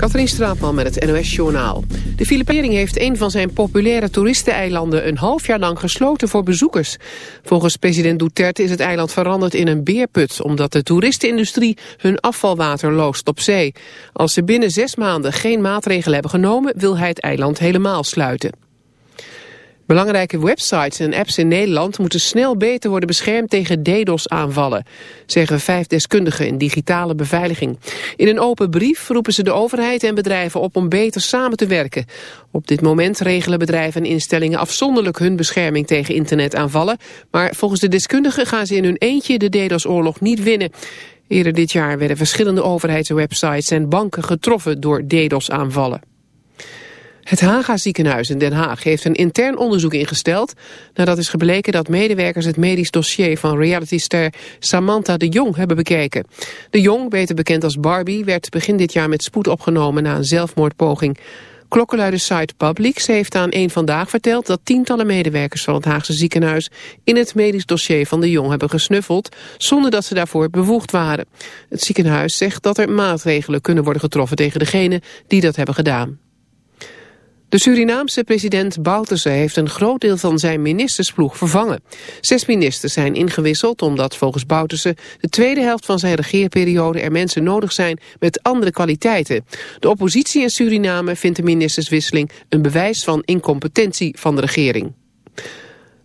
Katrien Straatman met het NOS-journaal. De Filipering heeft een van zijn populaire toeristeneilanden een half jaar lang gesloten voor bezoekers. Volgens president Duterte is het eiland veranderd in een beerput... omdat de toeristenindustrie hun afvalwater loost op zee. Als ze binnen zes maanden geen maatregelen hebben genomen... wil hij het eiland helemaal sluiten. Belangrijke websites en apps in Nederland moeten snel beter worden beschermd tegen DDoS-aanvallen, zeggen vijf deskundigen in digitale beveiliging. In een open brief roepen ze de overheid en bedrijven op om beter samen te werken. Op dit moment regelen bedrijven en instellingen afzonderlijk hun bescherming tegen internetaanvallen, maar volgens de deskundigen gaan ze in hun eentje de DDoS-oorlog niet winnen. Eerder dit jaar werden verschillende overheidswebsites en banken getroffen door DDoS-aanvallen. Het Haga ziekenhuis in Den Haag heeft een intern onderzoek ingesteld... nadat is gebleken dat medewerkers het medisch dossier van realityster Samantha de Jong hebben bekeken. De Jong, beter bekend als Barbie, werd begin dit jaar met spoed opgenomen na een zelfmoordpoging. Klokkenluider site Publix heeft aan één Vandaag verteld dat tientallen medewerkers van het Haagse ziekenhuis in het medisch dossier van de Jong hebben gesnuffeld zonder dat ze daarvoor bevoegd waren. Het ziekenhuis zegt dat er maatregelen kunnen worden getroffen tegen degenen die dat hebben gedaan. De Surinaamse president Bouterse heeft een groot deel van zijn ministersploeg vervangen. Zes ministers zijn ingewisseld omdat volgens Bouterse de tweede helft van zijn regeerperiode er mensen nodig zijn met andere kwaliteiten. De oppositie in Suriname vindt de ministerswisseling een bewijs van incompetentie van de regering.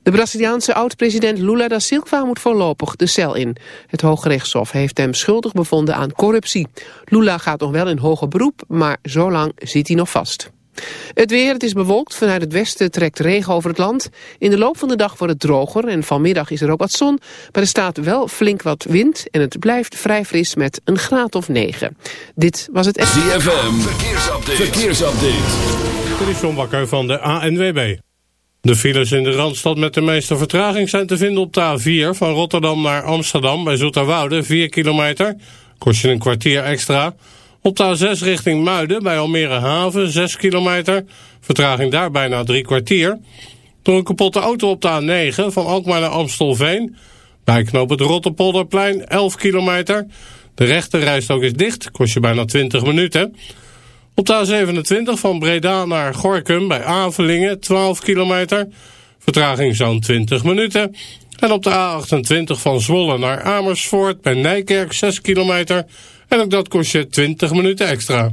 De Braziliaanse oud-president Lula da Silva moet voorlopig de cel in. Het Hoge Rechtshof heeft hem schuldig bevonden aan corruptie. Lula gaat nog wel in hoger beroep, maar zo lang zit hij nog vast. Het weer, het is bewolkt. Vanuit het westen trekt regen over het land. In de loop van de dag wordt het droger en vanmiddag is er ook wat zon. Maar er staat wel flink wat wind en het blijft vrij fris met een graad of 9. Dit was het... ZFM, verkeersupdate. verkeersupdate. Dit is John Bakker van de ANWB. De files in de Randstad met de meeste vertraging zijn te vinden op de A4... van Rotterdam naar Amsterdam bij Zoeterwoude, 4 kilometer. Kost je een kwartier extra... Op de A6 richting Muiden bij Almere Haven, 6 kilometer. Vertraging daar bijna drie kwartier. Door een kapotte auto op de A9 van Alkmaar naar Amstelveen. Bij knoop het Rotterpolderplein, 11 kilometer. De rechte is dicht, kost je bijna 20 minuten. Op de A27 van Breda naar Gorkum bij Avelingen, 12 kilometer. Vertraging zo'n 20 minuten. En op de A28 van Zwolle naar Amersfoort bij Nijkerk, 6 kilometer... En ook dat kost je 20 minuten extra.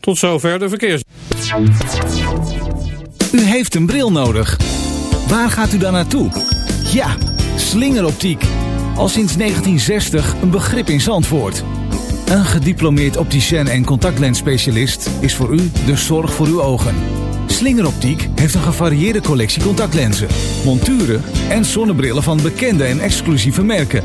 Tot zover de verkeers. U heeft een bril nodig. Waar gaat u dan naartoe? Ja, slingeroptiek. Al sinds 1960 een begrip in Zandvoort. Een gediplomeerd opticien en contactlensspecialist is voor u de zorg voor uw ogen. Slingeroptiek heeft een gevarieerde collectie contactlenzen, monturen en zonnebrillen van bekende en exclusieve merken.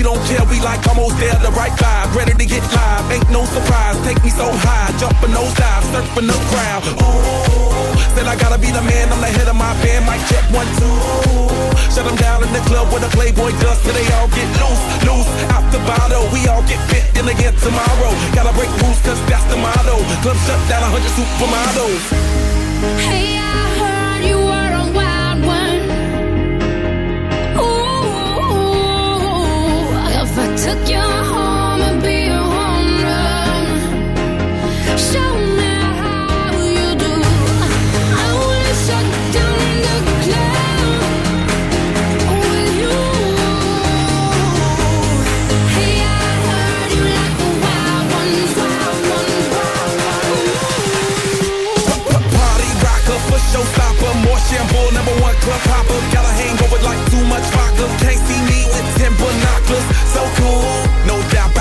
She don't care, we like almost there, the right vibe. Ready to get live, ain't no surprise. Take me so high, jumping those dives, surfing the crowd. Ooh, said I gotta be the man, I'm the head of my band. Mic check one, two. Shut them down in the club with a Playboy dust, till they all get loose, loose. Out the bottle, we all get fit in again tomorrow. Gotta break rules, cause that's the motto. Club shut down, 100 supermodels. Hey, shampoo, number one club popper. Got a hangover like too much vodka. Can't see me with 10 but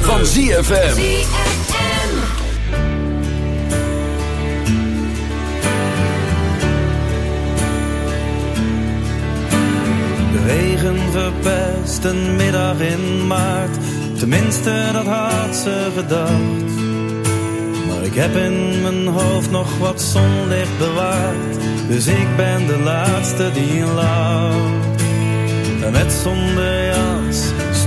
van ZFM. De regen verpest een middag in maart. Tenminste, dat had ze gedacht. Maar ik heb in mijn hoofd nog wat zonlicht bewaard. Dus ik ben de laatste die lacht. En met zonder jas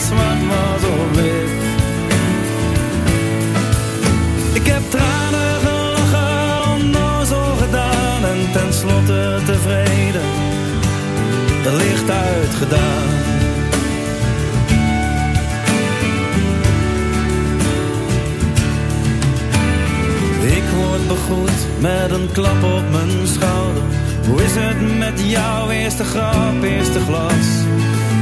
als was moeder weet. Ik heb tranen gelachen, onnozel gedaan en tenslotte tevreden, de licht uitgedaan. Ik word begroet met een klap op mijn schouder. Hoe is het met jouw eerste grap, eerste glas?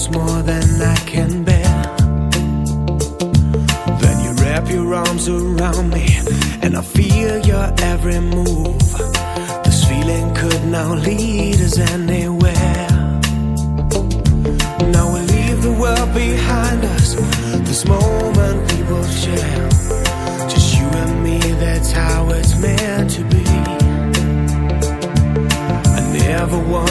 almost more than I can bear. Then you wrap your arms around me And I feel your every move. This feeling could now lead us anywhere.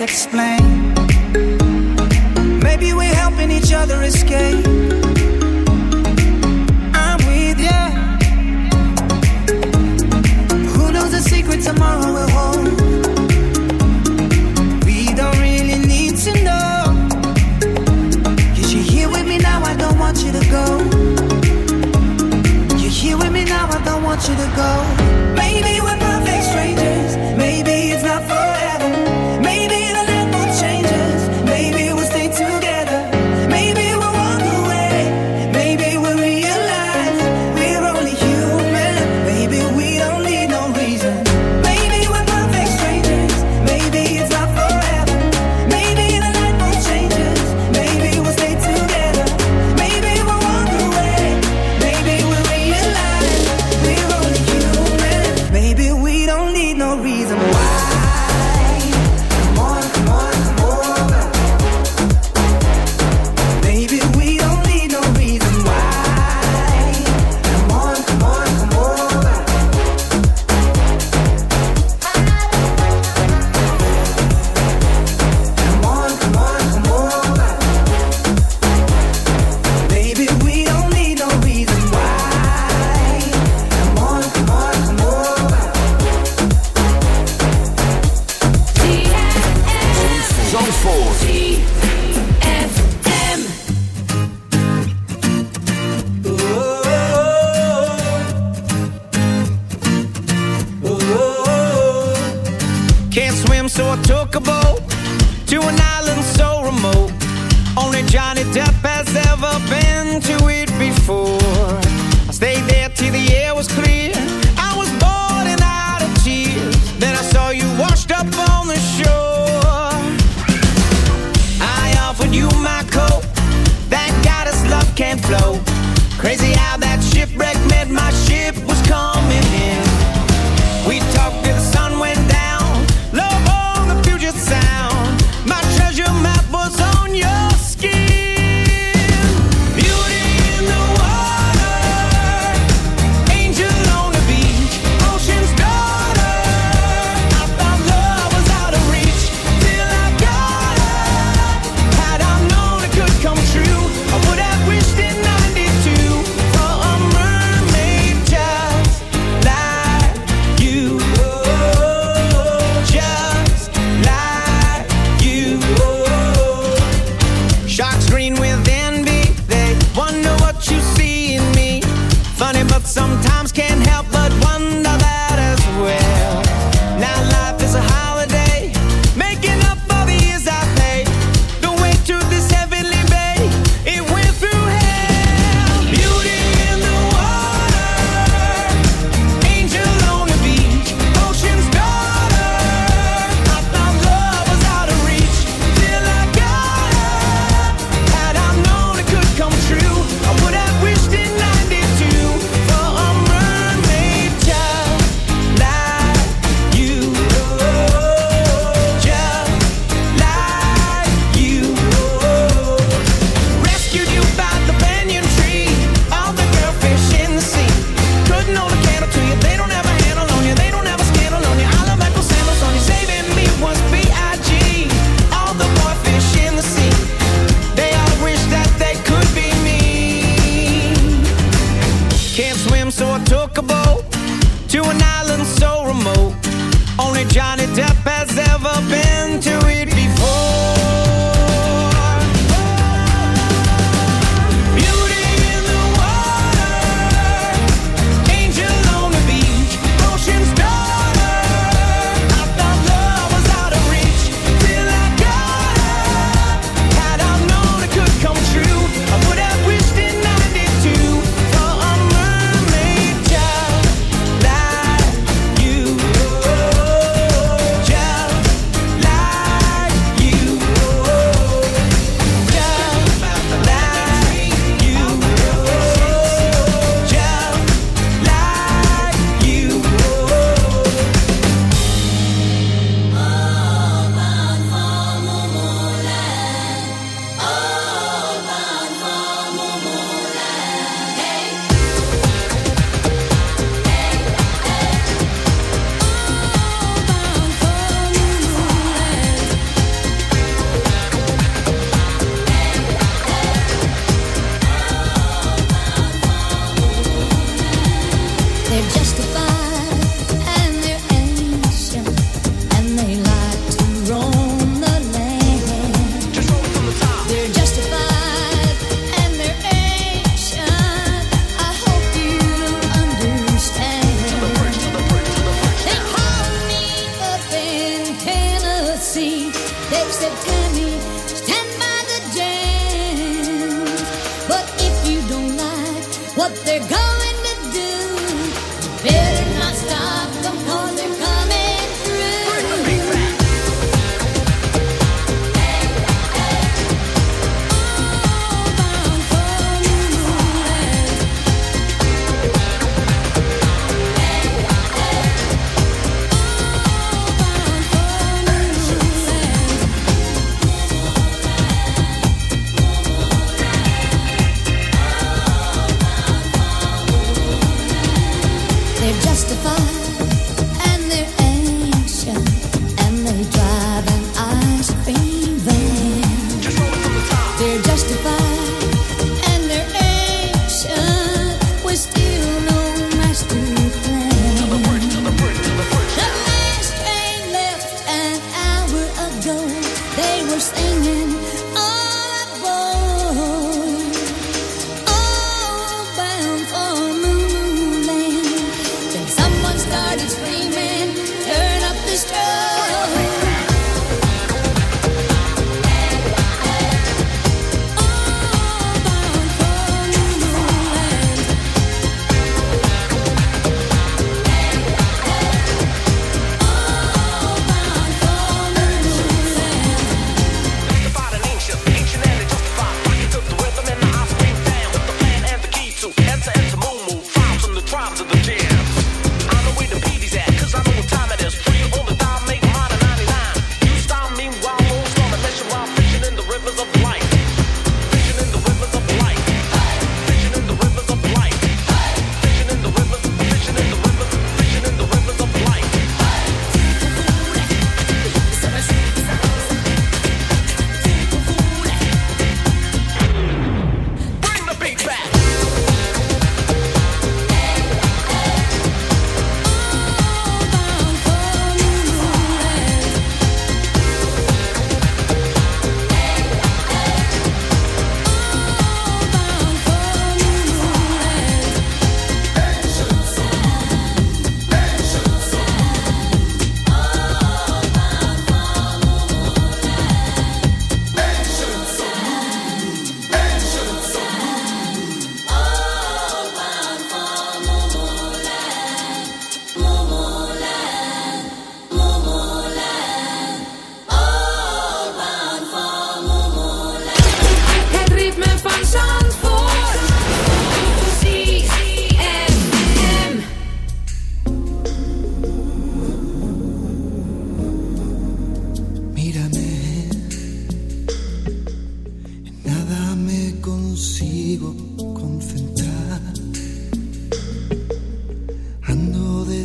explain.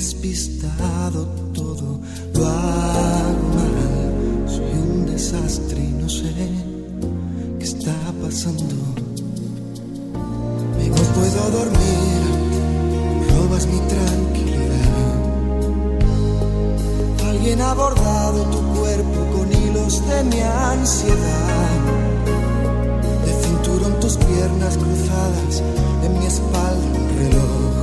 Despistado, todo hago mal. Soy un desastre y no sé qué está pasando. Y no puedo dormir, robas mi tranquilidad. Alguien ha bordado tu cuerpo con hilos de mi ansiedad. De cinturón tus piernas cruzadas, en mi espalda un reloj.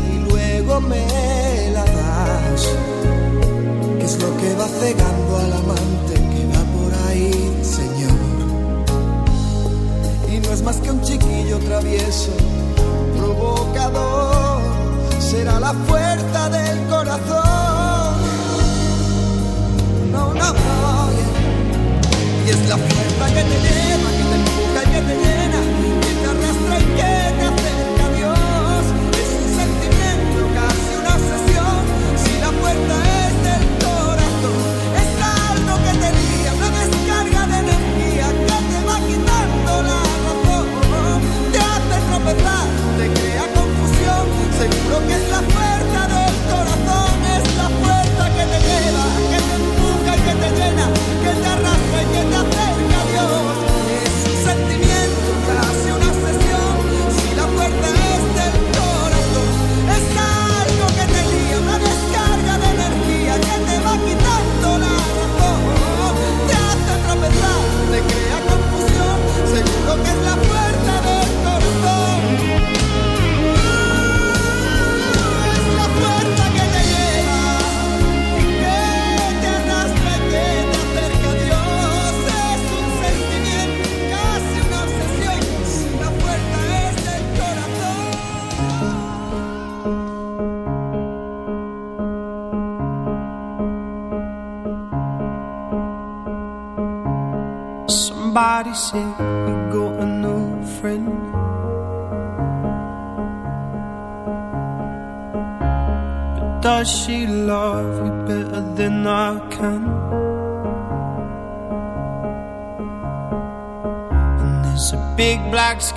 me la das. ¿Qué es lo que va cegando al amante que va por ahí, Señor? Y no es más que un chiquillo travieso, provocador. Será la fuerza del corazón.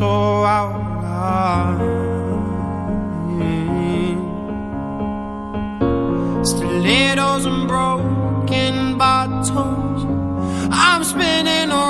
So out of. Stilettos and broken bottles. I'm spinning around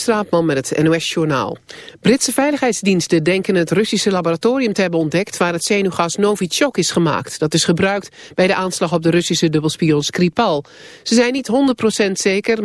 Straatman met het NOS-journaal. Britse veiligheidsdiensten denken het Russische laboratorium te hebben ontdekt... waar het zenuwgas Novichok is gemaakt. Dat is gebruikt bij de aanslag op de Russische dubbelspion Skripal. Ze zijn niet 100% zeker...